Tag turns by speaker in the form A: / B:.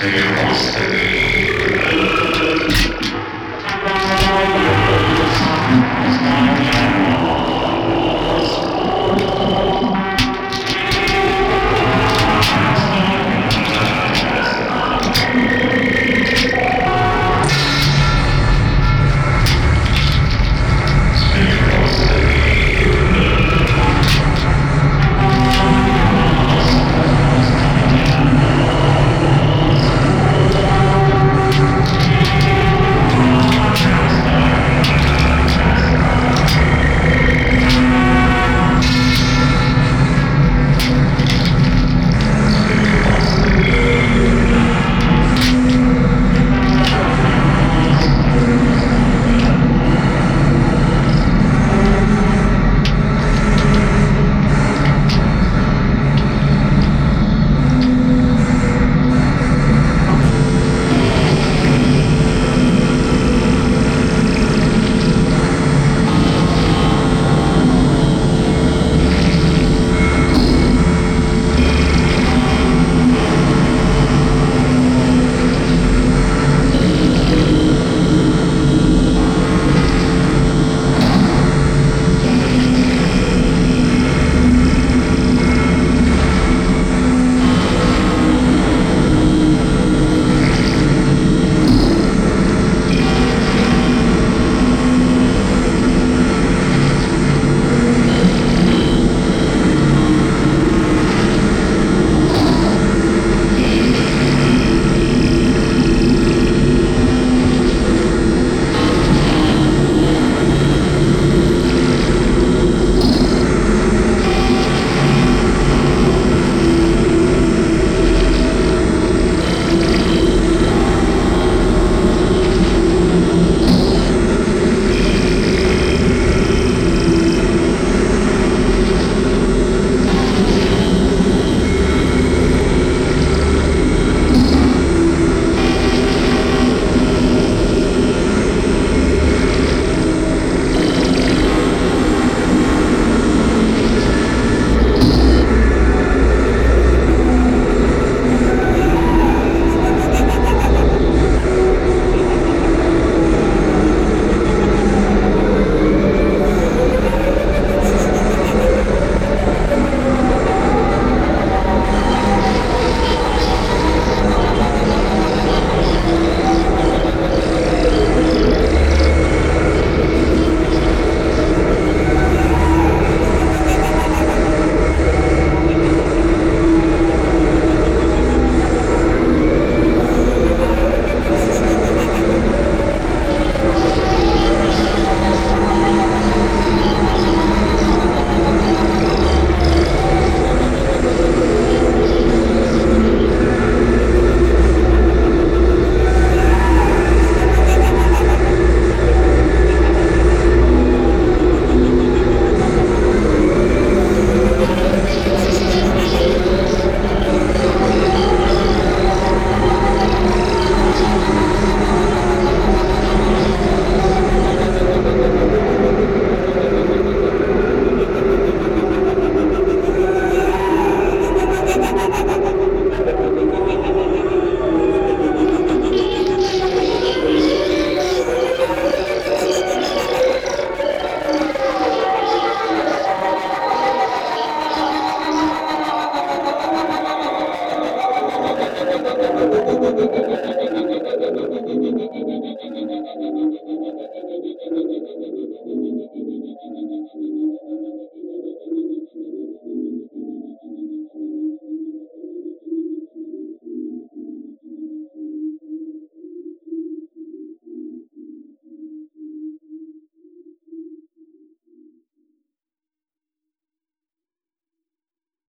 A: nostri posteri.